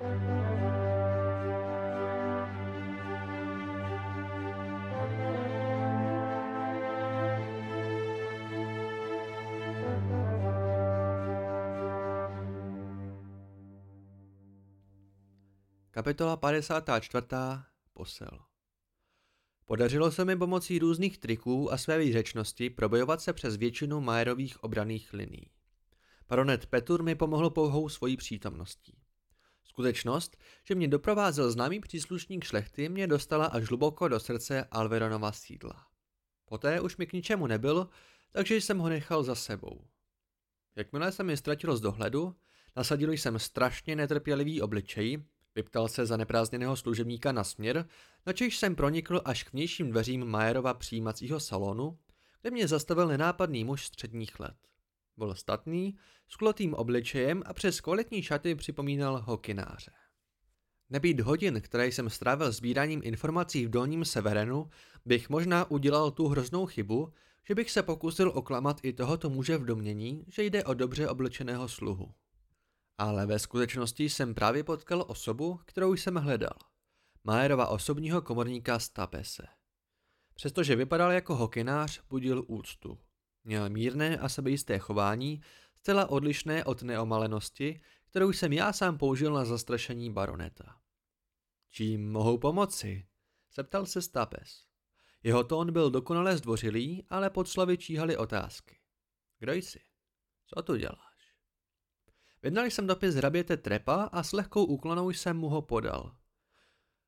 Kapitola 54. Posel Podařilo se mi pomocí různých triků a své výřečnosti probojovat se přes většinu Majerových obraných liní. Baronet Petur mi pomohl pouhou svojí přítomností. Skutečnost, že mě doprovázel známý příslušník šlechty, mě dostala až hluboko do srdce Alveronova sídla. Poté už mi k ničemu nebyl, takže jsem ho nechal za sebou. Jakmile se mi ztratilo z dohledu, nasadil jsem strašně netrpělivý obličej, vyptal se za neprázdněného služebníka na směr, načež jsem pronikl až k vnějším dveřím Majerova přijímacího salonu, kde mě zastavil nenápadný muž středních let. Byl statný, s kulotým obličejem a přes kvalitní šaty připomínal hokináře. Nebýt hodin, které jsem strávil sbíráním informací v Dolním Severenu, bych možná udělal tu hroznou chybu, že bych se pokusil oklamat i tohoto muže v domění, že jde o dobře oblečeného sluhu. Ale ve skutečnosti jsem právě potkal osobu, kterou jsem hledal. Majerova osobního komorníka Stapese. Přestože vypadal jako hokinář, budil úctu. Měl mírné a sebejisté chování, zcela odlišné od neomalenosti, kterou jsem já sám použil na zastrašení baroneta. Čím mohou pomoci? Zeptal se Stapes. Jeho tón byl dokonale zdvořilý, ale pod slovy číhaly otázky. Kdo jsi? Co tu děláš? Vydal jsem dopis hraběte Trepa a s lehkou úklonou jsem mu ho podal.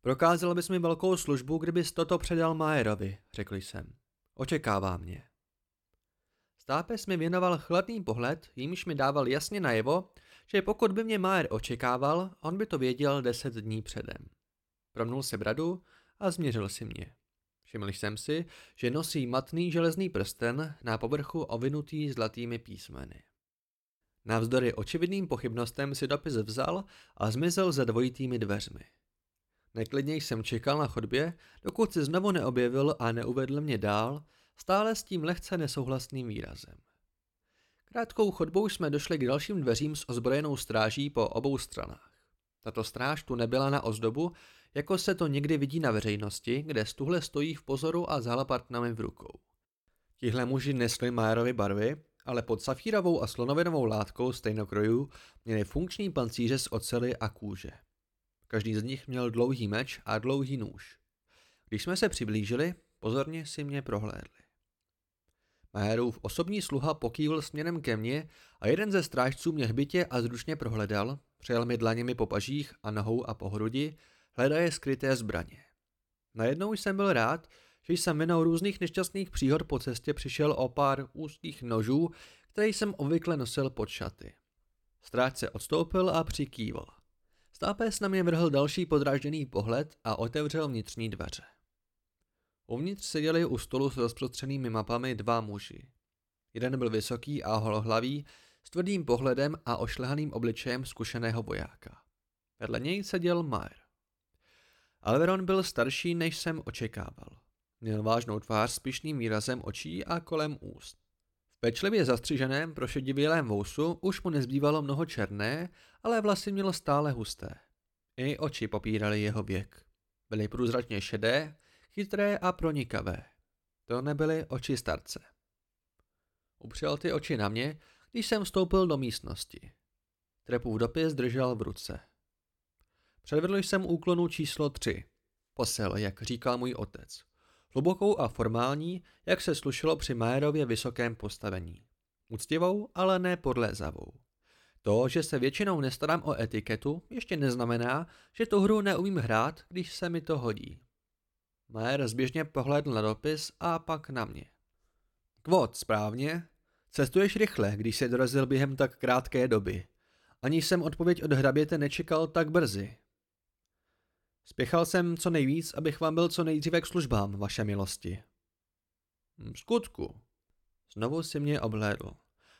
Prokázal bys mi velkou službu, kdybys toto předal Majerovi, řekl jsem. Očekává mě. Stápes mi věnoval chladný pohled, jímž mi dával jasně najevo, že pokud by mě Majer očekával, on by to věděl deset dní předem. Promnul si bradu a změřil si mě. Všiml jsem si, že nosí matný železný prsten na povrchu ovinutý zlatými písmeny. Navzdory očividným pochybnostem si dopis vzal a zmizel za dvojitými dveřmi. Neklidně jsem čekal na chodbě, dokud se znovu neobjevil a neuvedl mě dál, stále s tím lehce nesouhlasným výrazem. Krátkou chodbou jsme došli k dalším dveřím s ozbrojenou stráží po obou stranách. Tato stráž tu nebyla na ozdobu, jako se to někdy vidí na veřejnosti, kde stuhle stojí v pozoru a s halapartnami v rukou. Tihle muži nesli Majerovi barvy, ale pod safírovou a slonovinovou látkou stejnokrojů měli funkční pancíře z ocely a kůže. Každý z nich měl dlouhý meč a dlouhý nůž. Když jsme se přiblížili, pozorně si mě prohlédli. Majerův osobní sluha pokývil směrem ke mně a jeden ze strážců mě hbitě a zrušně prohledal, přejel mi dlaněmi po pažích a nohou a po hrudi, hledaje skryté zbraně. Najednou jsem byl rád, že jsem vinou různých nešťastných příhod po cestě přišel o pár úzkých nožů, které jsem obvykle nosil pod šaty. Strážce odstoupil a přikývl. Stápes na mě vrhl další podrážděný pohled a otevřel vnitřní dveře. Uvnitř seděli u stolu s rozprostřenými mapami dva muži. Jeden byl vysoký a holohlavý, s tvrdým pohledem a ošlehaným obličejem zkušeného vojáka. Vedle něj seděl Mayer. Alveron byl starší, než jsem očekával. Měl vážnou tvář s pyšným výrazem očí a kolem úst. V pečlivě zastřiženém prošedivělém vousu už mu nezbývalo mnoho černé, ale vlasy mělo stále husté. I oči popíraly jeho věk. Byly průzračně šedé, chytré a pronikavé. To nebyly oči starce. Upřel ty oči na mě, když jsem vstoupil do místnosti. Trepův dopis držel v ruce. Předvedl jsem úklonu číslo 3. Posel, jak říkal můj otec. Hlubokou a formální, jak se slušelo při Majerově vysokém postavení. Úctivou, ale ne podlézavou. To, že se většinou nestarám o etiketu, ještě neznamená, že tu hru neumím hrát, když se mi to hodí. Majer zběžně pohlédl na dopis a pak na mě. Kvot, správně. Cestuješ rychle, když se dorazil během tak krátké doby. Ani jsem odpověď od hraběte nečekal tak brzy. Spěchal jsem co nejvíc, abych vám byl co nejdříve k službám, vaše milosti. Hm, skutku. Znovu si mě obhlédl.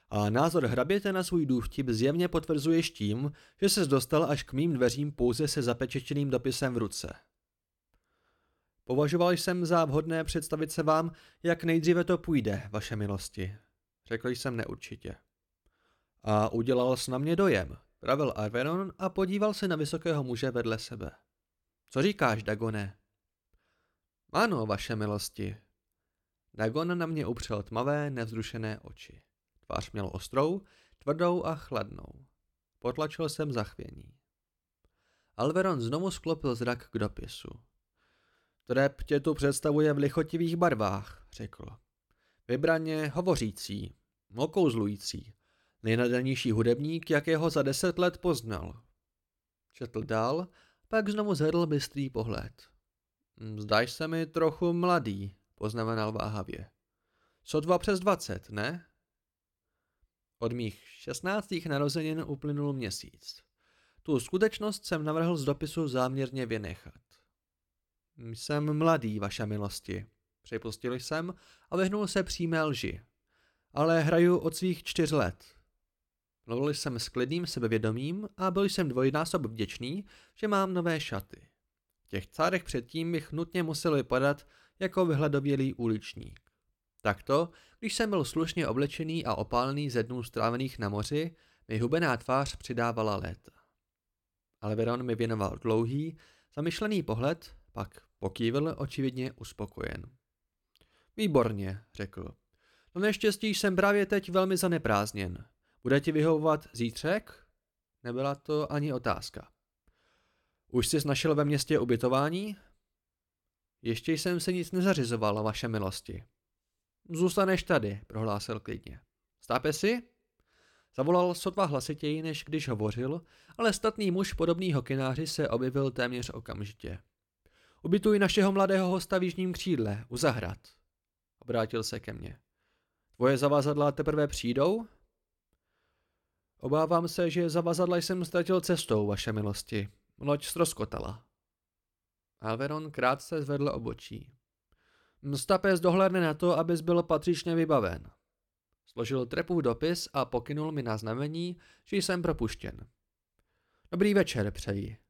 A názor hraběte na svůj důvtip zjevně potvrzuješ tím, že se dostal až k mým dveřím pouze se zapečečeným dopisem v ruce. Považoval jsem za vhodné představit se vám, jak nejdříve to půjde, vaše milosti. Řekl jsem neurčitě. A udělal s na mě dojem, pravil Arveron a podíval se na vysokého muže vedle sebe. Co říkáš, Dagone? Ano, vaše milosti. Dagon na mě upřel tmavé, nevzrušené oči. Tvář měl ostrou, tvrdou a chladnou. Potlačil jsem zachvění. Alveron znovu sklopil zrak k dopisu. Trep tě tu představuje v lichotivých barvách, řekl. Vybraně hovořící, okouzlující, nejnadanější hudebník, jakého za deset let poznal. Četl dál, pak znovu zvedl bystrý pohled. Zdáš se mi trochu mladý, poznamenal váhavě. Sotva přes dvacet, ne? Od mých šestnáctých narozenin uplynul měsíc. Tu skutečnost jsem navrhl z dopisu záměrně vynechat. Jsem mladý, vaše milosti, připustil jsem a vyhnul se přímé lži. Ale hraju od svých čtyř let. Mluvil jsem s klidným sebevědomím a byl jsem dvojnásob vděčný, že mám nové šaty. V těch cárech předtím bych nutně musel vypadat jako vyhladovělý uličník. Takto, když jsem byl slušně oblečený a opálený ze dnů strávených na moři, mi hubená tvář přidávala léta. Ale Veron mi věnoval dlouhý, zamyšlený pohled, pak pokývil očividně uspokojen. Výborně, řekl. No neštěstí jsem právě teď velmi zaneprázdněn. Bude ti vyhovovat zítřek? Nebyla to ani otázka. Už jsi našel ve městě ubytování? Ještě jsem se nic nezařizovala, vaše milosti. Zůstaneš tady, prohlásil klidně. Stápe si? Zavolal sotva hlasitěji, než když hovořil, ale statný muž podobný hokináři se objevil téměř okamžitě. Ubytuj našeho mladého hosta v jižním křídle, u zahrad. Obrátil se ke mně. Tvoje zavazadla teprve přijdou? Obávám se, že zavazadla jsem ztratil cestou, vaše milosti. Loď stroskotala. Alveron krátce zvedl obočí. Mstapes dohledne na to, abys byl patřičně vybaven. Složil trepův dopis a pokynul mi na znamení, že jsem propuštěn. Dobrý večer, přeji.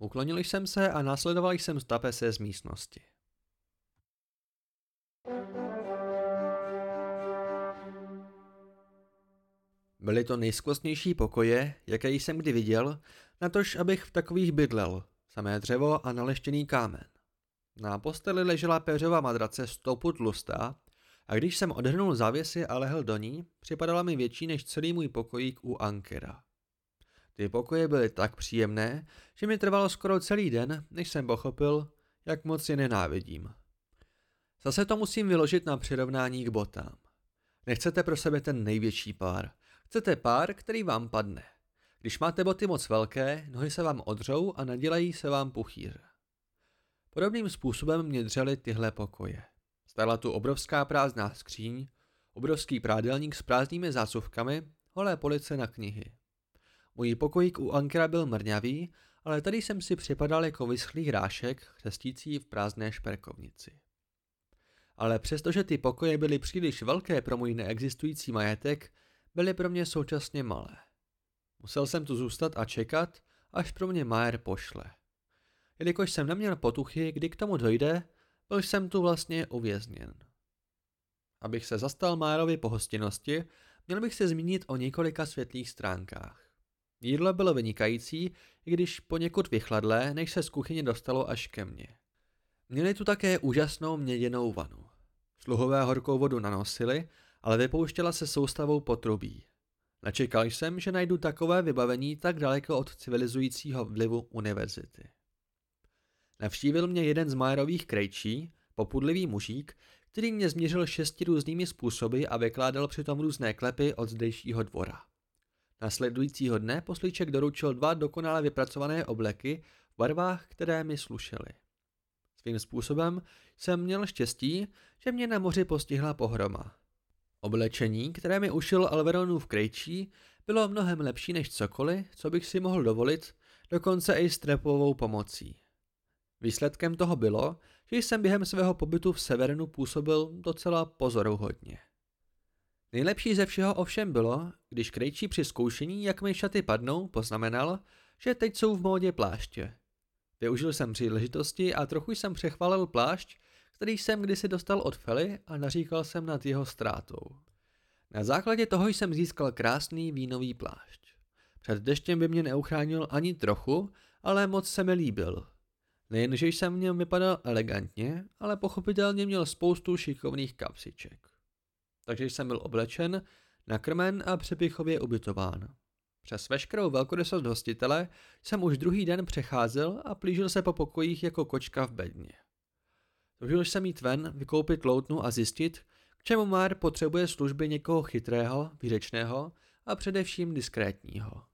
Uklonil jsem se a následoval jsem Stapese z místnosti. Byly to nejskvostnější pokoje, jaké jsem kdy viděl, natož abych v takových bydlel, samé dřevo a naleštěný kámen. Na posteli ležela peřová madrace stoupu tlustá a když jsem odhrnul závěsy a lehl do ní, připadala mi větší než celý můj pokojík u Ankera. Ty pokoje byly tak příjemné, že mi trvalo skoro celý den, než jsem pochopil, jak moc je nenávidím. Zase to musím vyložit na přirovnání k botám. Nechcete pro sebe ten největší pár. Chcete pár, který vám padne. Když máte boty moc velké, nohy se vám odřou a nadělají se vám puchýř. Podobným způsobem mě dřely tyhle pokoje. Stala tu obrovská prázdná skříň, obrovský prádelník s prázdnými zásuvkami, holé police na knihy. Můj pokojík u Ankera byl mrňavý, ale tady jsem si připadal jako vyschlý hrášek, chřestící v prázdné šperkovnici. Ale přestože ty pokoje byly příliš velké pro můj neexistující majetek, byly pro mě současně malé. Musel jsem tu zůstat a čekat, až pro mě Majer pošle. Jelikož jsem neměl potuchy, kdy k tomu dojde, byl jsem tu vlastně uvězněn. Abych se zastal Majerovi pohostinnosti, měl bych se zmínit o několika světlých stránkách. Jídlo bylo vynikající, i když poněkud vychladlé, než se z kuchyně dostalo až ke mně. Měli tu také úžasnou měděnou vanu. Sluhové horkou vodu nanosili, ale vypouštěla se soustavou potrubí. Nečekal jsem, že najdu takové vybavení tak daleko od civilizujícího vlivu univerzity. Navštívil mě jeden z Majerových krejčí, popudlivý mužík, který mě změřil šesti různými způsoby a vykládal přitom různé klepy od zdejšího dvora. Nasledujícího dne poslíček doručil dva dokonale vypracované obleky v barvách, které mi slušely. Svým způsobem jsem měl štěstí, že mě na moři postihla pohroma. Oblečení, které mi ušil Alveronův krejčí, bylo mnohem lepší než cokoliv, co bych si mohl dovolit, dokonce i s trepovou pomocí. Výsledkem toho bylo, že jsem během svého pobytu v Severnu působil docela pozoruhodně. Nejlepší ze všeho ovšem bylo, když krejčí při zkoušení, jak mi šaty padnou, poznamenal, že teď jsou v módě pláště. Využil jsem příležitosti a trochu jsem přechvalil plášť, který jsem kdysi dostal od Fely a naříkal jsem nad jeho ztrátou. Na základě toho jsem získal krásný vínový plášť. Před deštěm by mě neuchránil ani trochu, ale moc se mi líbil. Nejenže jsem v něm vypadal elegantně, ale pochopitelně měl spoustu šikovných kapsiček. Takže jsem byl oblečen, nakrmen a přepichově ubytován. Přes veškerou velkorysost hostitele jsem už druhý den přecházel a plížil se po pokojích jako kočka v bedně. Toužil jsem jít ven, vykoupit loutnu a zjistit, k čemu Mar potřebuje služby někoho chytrého, výřečného a především diskrétního.